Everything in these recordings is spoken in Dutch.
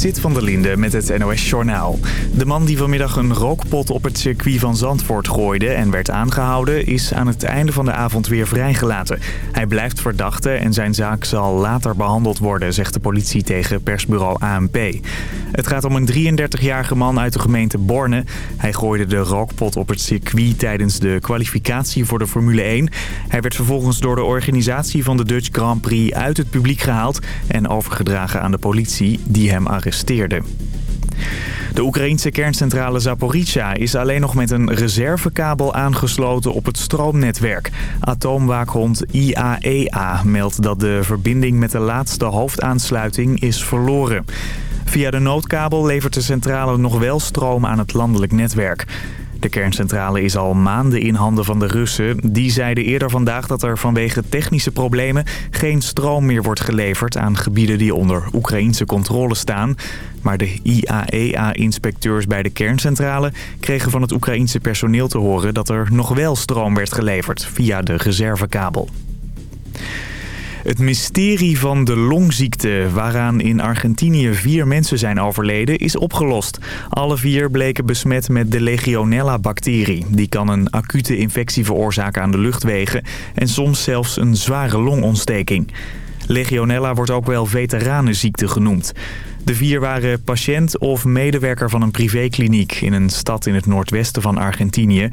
Zit van der Linde met het NOS Journaal. De man die vanmiddag een rookpot op het circuit van Zandvoort gooide en werd aangehouden... is aan het einde van de avond weer vrijgelaten. Hij blijft verdachte en zijn zaak zal later behandeld worden... zegt de politie tegen persbureau ANP. Het gaat om een 33-jarige man uit de gemeente Borne. Hij gooide de rookpot op het circuit tijdens de kwalificatie voor de Formule 1. Hij werd vervolgens door de organisatie van de Dutch Grand Prix uit het publiek gehaald... en overgedragen aan de politie die hem arresteerde. De Oekraïnse kerncentrale Zaporizhia is alleen nog met een reservekabel aangesloten op het stroomnetwerk. Atoomwaakhond IAEA e meldt dat de verbinding met de laatste hoofdaansluiting is verloren. Via de noodkabel levert de centrale nog wel stroom aan het landelijk netwerk. De kerncentrale is al maanden in handen van de Russen. Die zeiden eerder vandaag dat er vanwege technische problemen geen stroom meer wordt geleverd aan gebieden die onder Oekraïnse controle staan. Maar de IAEA-inspecteurs bij de kerncentrale kregen van het Oekraïense personeel te horen dat er nog wel stroom werd geleverd via de reservekabel. Het mysterie van de longziekte waaraan in Argentinië vier mensen zijn overleden is opgelost. Alle vier bleken besmet met de Legionella-bacterie. Die kan een acute infectie veroorzaken aan de luchtwegen en soms zelfs een zware longontsteking. Legionella wordt ook wel veteranenziekte genoemd. De vier waren patiënt of medewerker van een privékliniek in een stad in het noordwesten van Argentinië.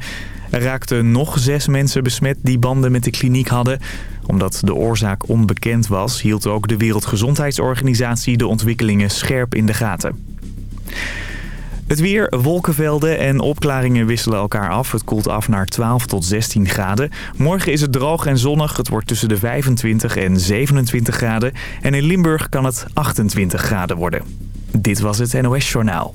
Er raakten nog zes mensen besmet die banden met de kliniek hadden. Omdat de oorzaak onbekend was, hield ook de Wereldgezondheidsorganisatie de ontwikkelingen scherp in de gaten. Het weer, wolkenvelden en opklaringen wisselen elkaar af. Het koelt af naar 12 tot 16 graden. Morgen is het droog en zonnig. Het wordt tussen de 25 en 27 graden. En in Limburg kan het 28 graden worden. Dit was het NOS Journaal.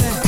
baby.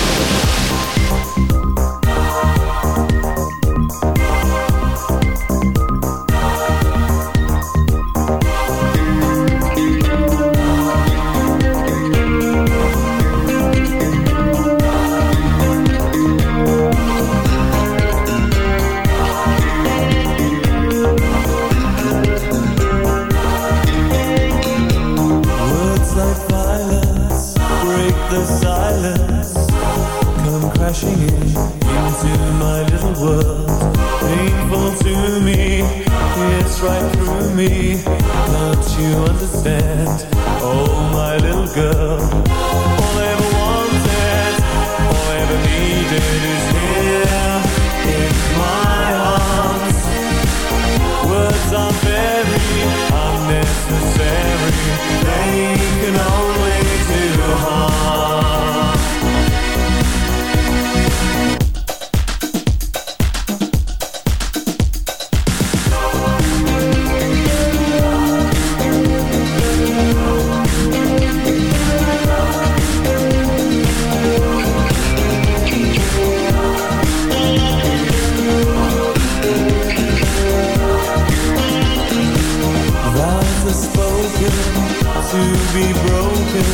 Words are spoken to be broken.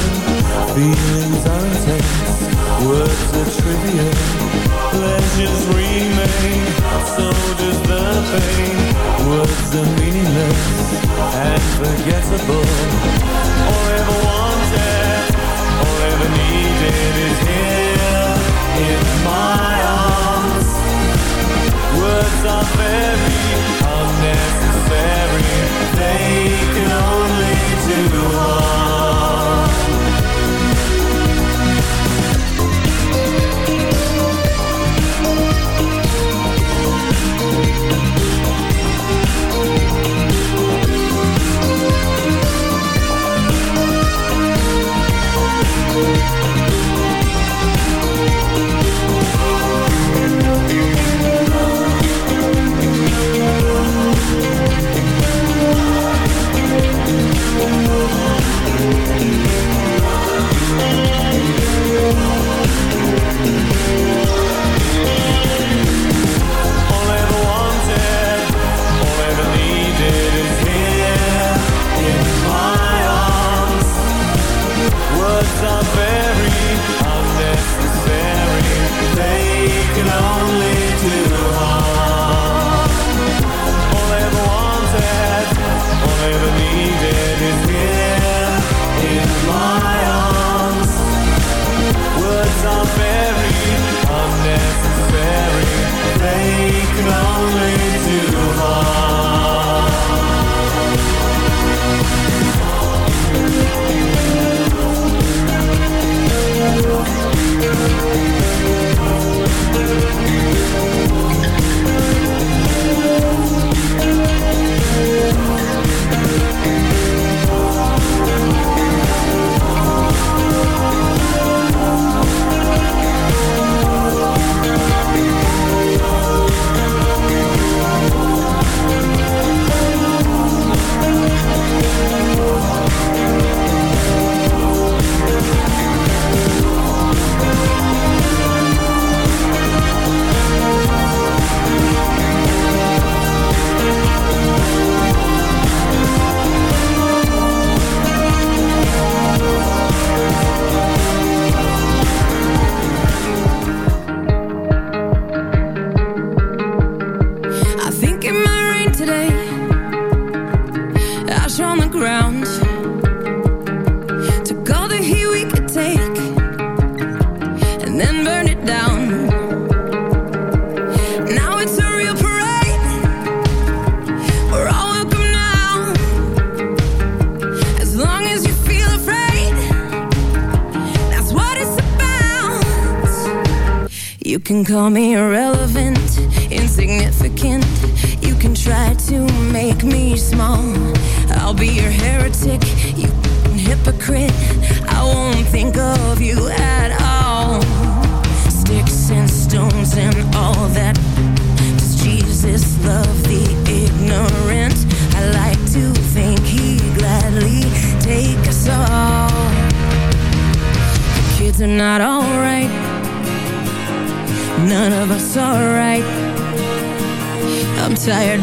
Feelings are intense. Words are trivial. Pleasures remain. So does the pain. Words are meaningless and forgettable. All ever wanted, all ever needed is here in my arms. Words are very unnecessary they can only do one.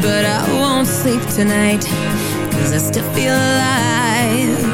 but I won't sleep tonight Cause I still feel alive.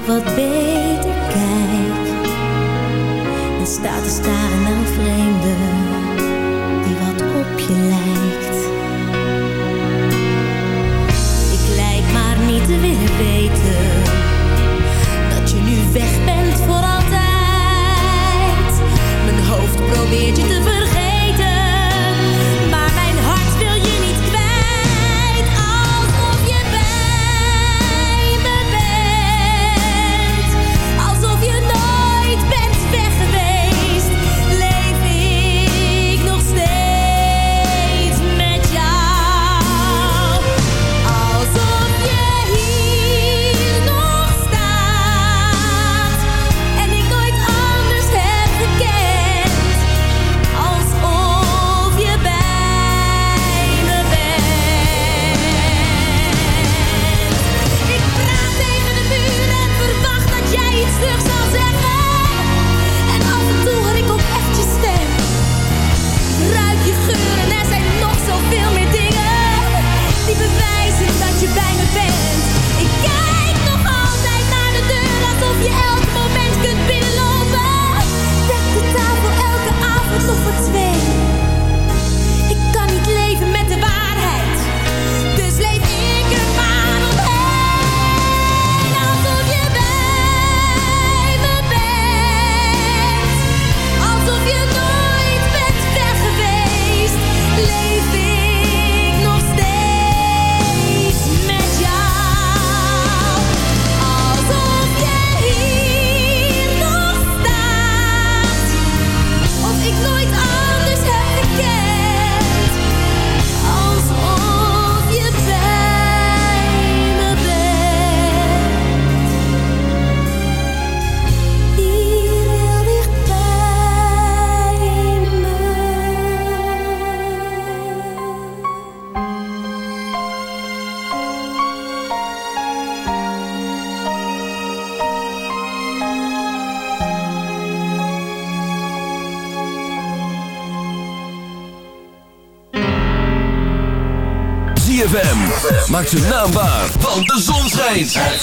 ik wat beter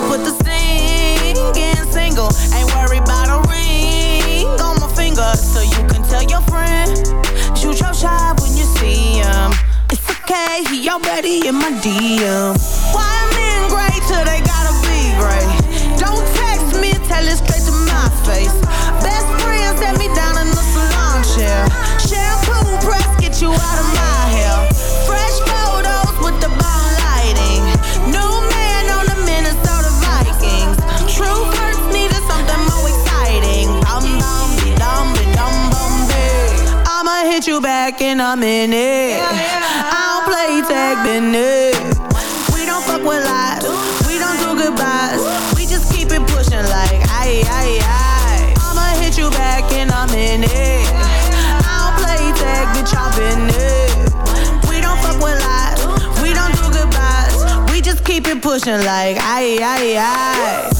I put the singing single. Ain't worried about a ring on my finger. So you can tell your friend. Shoot your shot when you see him. It's okay, he already in my DM. then I'm in it. Yeah, yeah. I don't play tag business. We don't fuck with lies. We don't do goodbyes. We just keep it pushing like aye, aye, aye. I'ma hit you back in a minute. I don't play tag, bitch, I'm in. We don't fuck with lies. We don't do goodbyes. We just keep it pushing like aye, aye, aye.